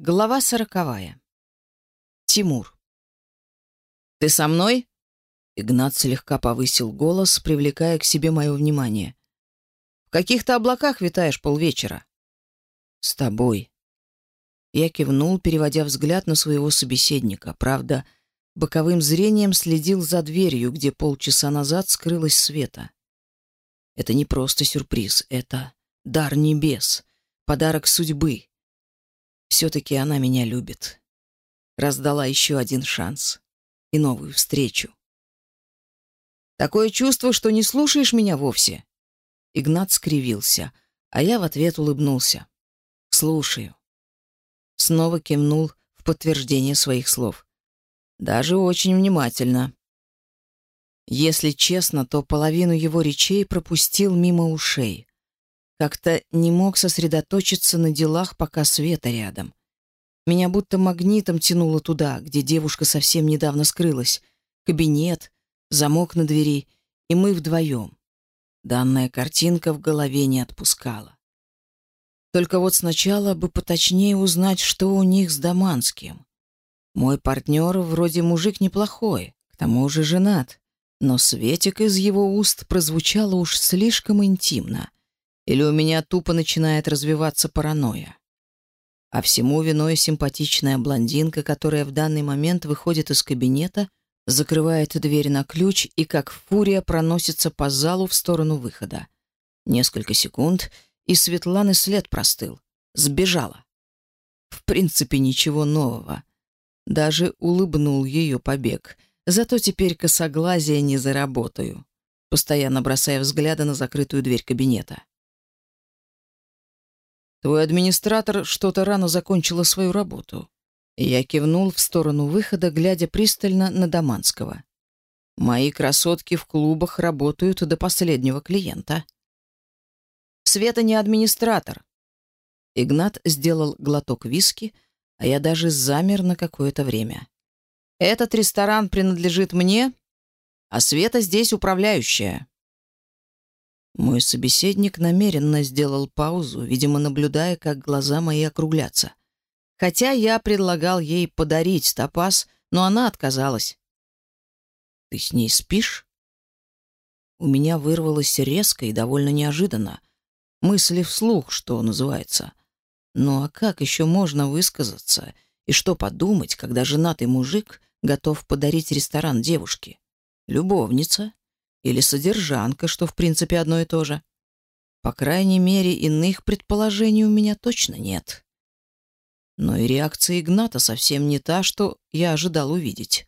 Глава сороковая. Тимур. «Ты со мной?» Игнат слегка повысил голос, привлекая к себе мое внимание. «В каких-то облаках витаешь полвечера?» «С тобой». Я кивнул, переводя взгляд на своего собеседника. Правда, боковым зрением следил за дверью, где полчаса назад скрылась света. Это не просто сюрприз, это дар небес, подарок судьбы. все-таки она меня любит. Раздала еще один шанс и новую встречу. Такое чувство, что не слушаешь меня вовсе. Игнат скривился, а я в ответ улыбнулся. Слушаю. Снова кивнул в подтверждение своих слов. Даже очень внимательно. Если честно, то половину его речей пропустил мимо ушей. Как-то не мог сосредоточиться на делах, пока Света рядом. Меня будто магнитом тянуло туда, где девушка совсем недавно скрылась. Кабинет, замок на двери, и мы вдвоем. Данная картинка в голове не отпускала. Только вот сначала бы поточнее узнать, что у них с Даманским. Мой партнер вроде мужик неплохой, к тому же женат. Но Светик из его уст прозвучало уж слишком интимно — или у меня тупо начинает развиваться паранойя? А всему виной симпатичная блондинка, которая в данный момент выходит из кабинета, закрывает дверь на ключ и как фурия проносится по залу в сторону выхода. Несколько секунд, и Светланы след простыл. Сбежала. В принципе, ничего нового. Даже улыбнул ее побег. Зато теперь косоглазия не заработаю, постоянно бросая взгляды на закрытую дверь кабинета. Твой администратор что-то рано закончила свою работу. Я кивнул в сторону выхода, глядя пристально на Доманского. Мои красотки в клубах работают до последнего клиента. Света не администратор. Игнат сделал глоток виски, а я даже замер на какое-то время. Этот ресторан принадлежит мне, а Света здесь управляющая. Мой собеседник намеренно сделал паузу, видимо, наблюдая, как глаза мои округлятся. Хотя я предлагал ей подарить топаз, но она отказалась. «Ты с ней спишь?» У меня вырвалось резко и довольно неожиданно. Мысли вслух, что называется. Ну а как еще можно высказаться и что подумать, когда женатый мужик готов подарить ресторан девушке? Любовница? Или содержанка, что в принципе одно и то же. По крайней мере, иных предположений у меня точно нет. Но и реакция Игната совсем не та, что я ожидал увидеть.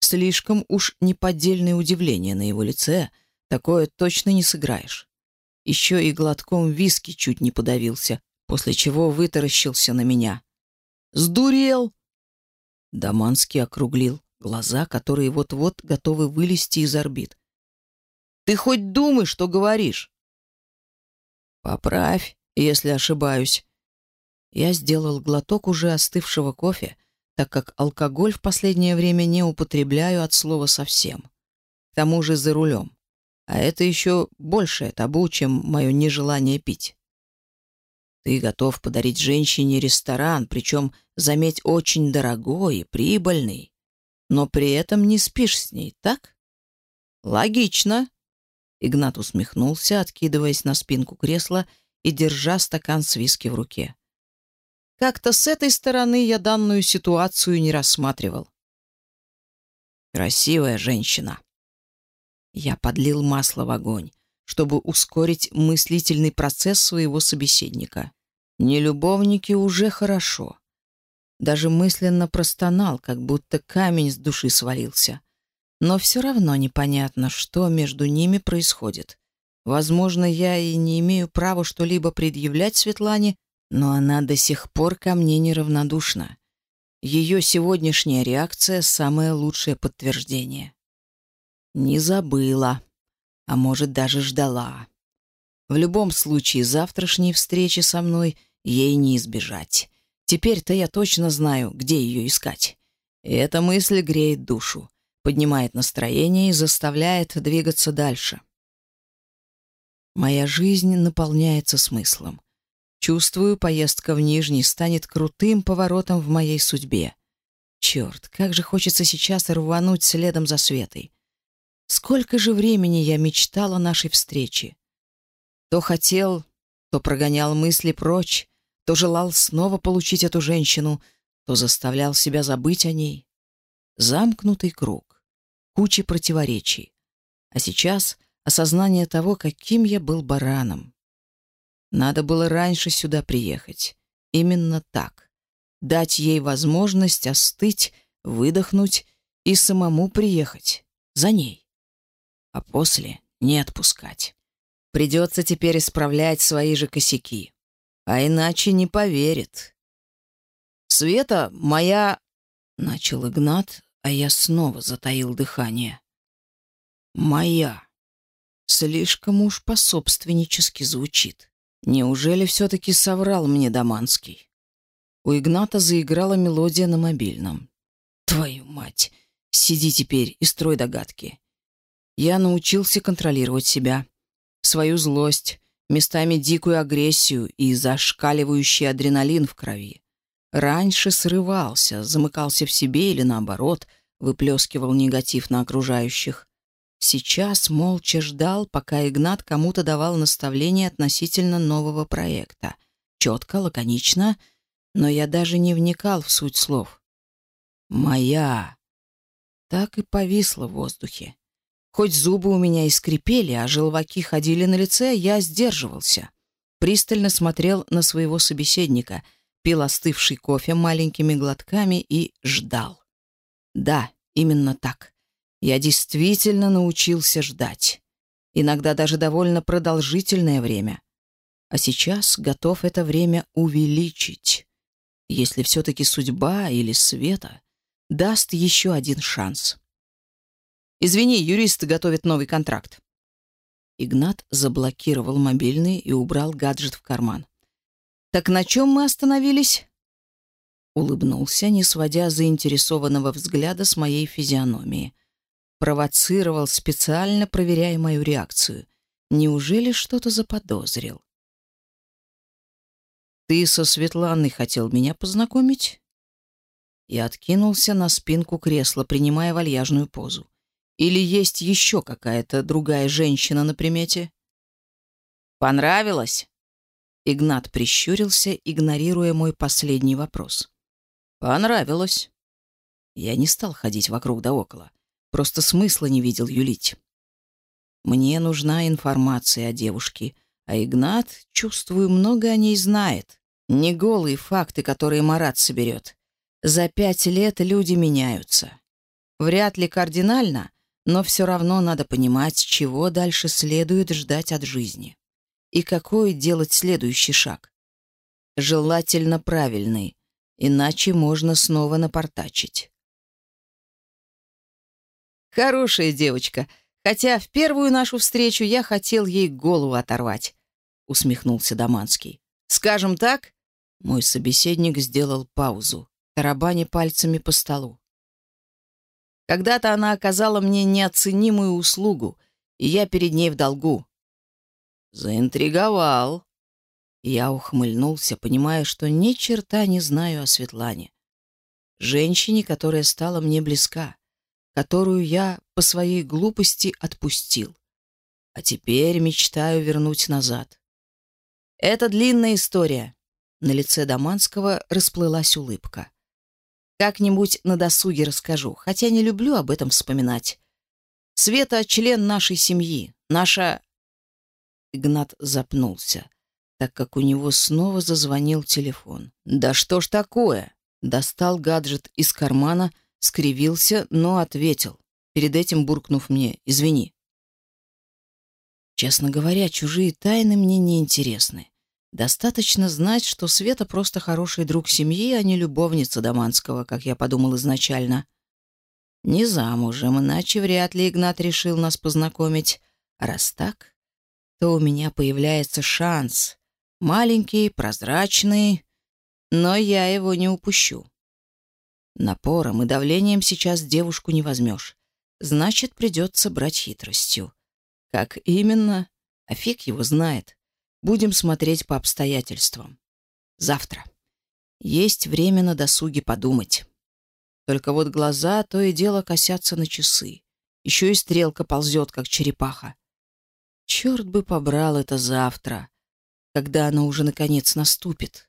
Слишком уж неподдельное удивление на его лице, такое точно не сыграешь. Еще и глотком виски чуть не подавился, после чего вытаращился на меня. «Сдурел!» Даманский округлил глаза, Ты хоть думай, что говоришь?» «Поправь, если ошибаюсь». Я сделал глоток уже остывшего кофе, так как алкоголь в последнее время не употребляю от слова совсем. К тому же за рулем. А это еще большее табу, чем мое нежелание пить. Ты готов подарить женщине ресторан, причем, заметь, очень дорогой и прибыльный, но при этом не спишь с ней, так? Логично, Игнат усмехнулся, откидываясь на спинку кресла и держа стакан с виски в руке. Как-то с этой стороны я данную ситуацию не рассматривал. Красивая женщина. Я подлил масло в огонь, чтобы ускорить мыслительный процесс своего собеседника. Не любовники уже хорошо. Даже мысленно простонал, как будто камень с души свалился. Но все равно непонятно, что между ними происходит. Возможно, я и не имею права что-либо предъявлять Светлане, но она до сих пор ко мне неравнодушна. Ее сегодняшняя реакция — самое лучшее подтверждение. Не забыла, а может, даже ждала. В любом случае, завтрашней встречи со мной ей не избежать. Теперь-то я точно знаю, где ее искать. И эта мысль греет душу поднимает настроение и заставляет двигаться дальше. Моя жизнь наполняется смыслом. Чувствую, поездка в Нижний станет крутым поворотом в моей судьбе. Черт, как же хочется сейчас рвануть следом за Светой. Сколько же времени я мечтал о нашей встрече. То хотел, то прогонял мысли прочь, то желал снова получить эту женщину, то заставлял себя забыть о ней. Замкнутый круг кучи противоречий. А сейчас осознание того, каким я был бараном. Надо было раньше сюда приехать. Именно так. Дать ей возможность остыть, выдохнуть и самому приехать. За ней. А после не отпускать. Придется теперь исправлять свои же косяки. А иначе не поверит. «Света моя...» — начал Игнат, а я снова затаил дыхание. «Моя...» Слишком уж пособственнически звучит. Неужели все-таки соврал мне Даманский? У Игната заиграла мелодия на мобильном. Твою мать! Сиди теперь и строй догадки. Я научился контролировать себя, свою злость, местами дикую агрессию и зашкаливающий адреналин в крови. Раньше срывался, замыкался в себе или, наоборот, выплескивал негатив на окружающих. Сейчас молча ждал, пока Игнат кому-то давал наставление относительно нового проекта. Четко, лаконично, но я даже не вникал в суть слов. «Моя!» Так и повисло в воздухе. Хоть зубы у меня и скрипели, а желваки ходили на лице, я сдерживался. Пристально смотрел на своего собеседника, пил остывший кофе маленькими глотками и ждал. Да, именно так. Я действительно научился ждать. Иногда даже довольно продолжительное время. А сейчас готов это время увеличить. Если все-таки судьба или света даст еще один шанс. «Извини, юристы готовят новый контракт». Игнат заблокировал мобильный и убрал гаджет в карман. «Так на чем мы остановились?» Улыбнулся, не сводя заинтересованного взгляда с моей физиономии провоцировал, специально проверяя мою реакцию. Неужели что-то заподозрил? «Ты со Светланой хотел меня познакомить?» Я откинулся на спинку кресла, принимая вальяжную позу. «Или есть еще какая-то другая женщина на примете?» «Понравилось?» Игнат прищурился, игнорируя мой последний вопрос. «Понравилось». Я не стал ходить вокруг да около. Просто смысла не видел юлить. Мне нужна информация о девушке, а Игнат, чувствую, много о ней знает. Не голые факты, которые Марат соберет. За пять лет люди меняются. Вряд ли кардинально, но все равно надо понимать, чего дальше следует ждать от жизни и какое делать следующий шаг. Желательно правильный, иначе можно снова напортачить. Хорошая девочка, хотя в первую нашу встречу я хотел ей голову оторвать, усмехнулся Доманский. Скажем так, мой собеседник сделал паузу, тарабаня пальцами по столу. Когда-то она оказала мне неоценимую услугу, и я перед ней в долгу. Заинтриговал. Я ухмыльнулся, понимая, что ни черта не знаю о Светлане. Женщине, которая стала мне близка которую я по своей глупости отпустил. А теперь мечтаю вернуть назад. Это длинная история. На лице Даманского расплылась улыбка. Как-нибудь на досуге расскажу, хотя не люблю об этом вспоминать. Света — член нашей семьи, наша... Игнат запнулся, так как у него снова зазвонил телефон. «Да что ж такое?» Достал гаджет из кармана, скривился, но ответил, перед этим буркнув мне «Извини». Честно говоря, чужие тайны мне не интересны. Достаточно знать, что Света просто хороший друг семьи, а не любовница Доманского, как я подумал изначально. Не замужем, иначе вряд ли Игнат решил нас познакомить. раз так, то у меня появляется шанс. Маленький, прозрачный, но я его не упущу. Напором и давлением сейчас девушку не возьмешь. Значит, придется брать хитростью. Как именно? А фиг его знает. Будем смотреть по обстоятельствам. Завтра. Есть время на досуге подумать. Только вот глаза то и дело косятся на часы. Еще и стрелка ползет, как черепаха. Черт бы побрал это завтра, когда оно уже наконец наступит.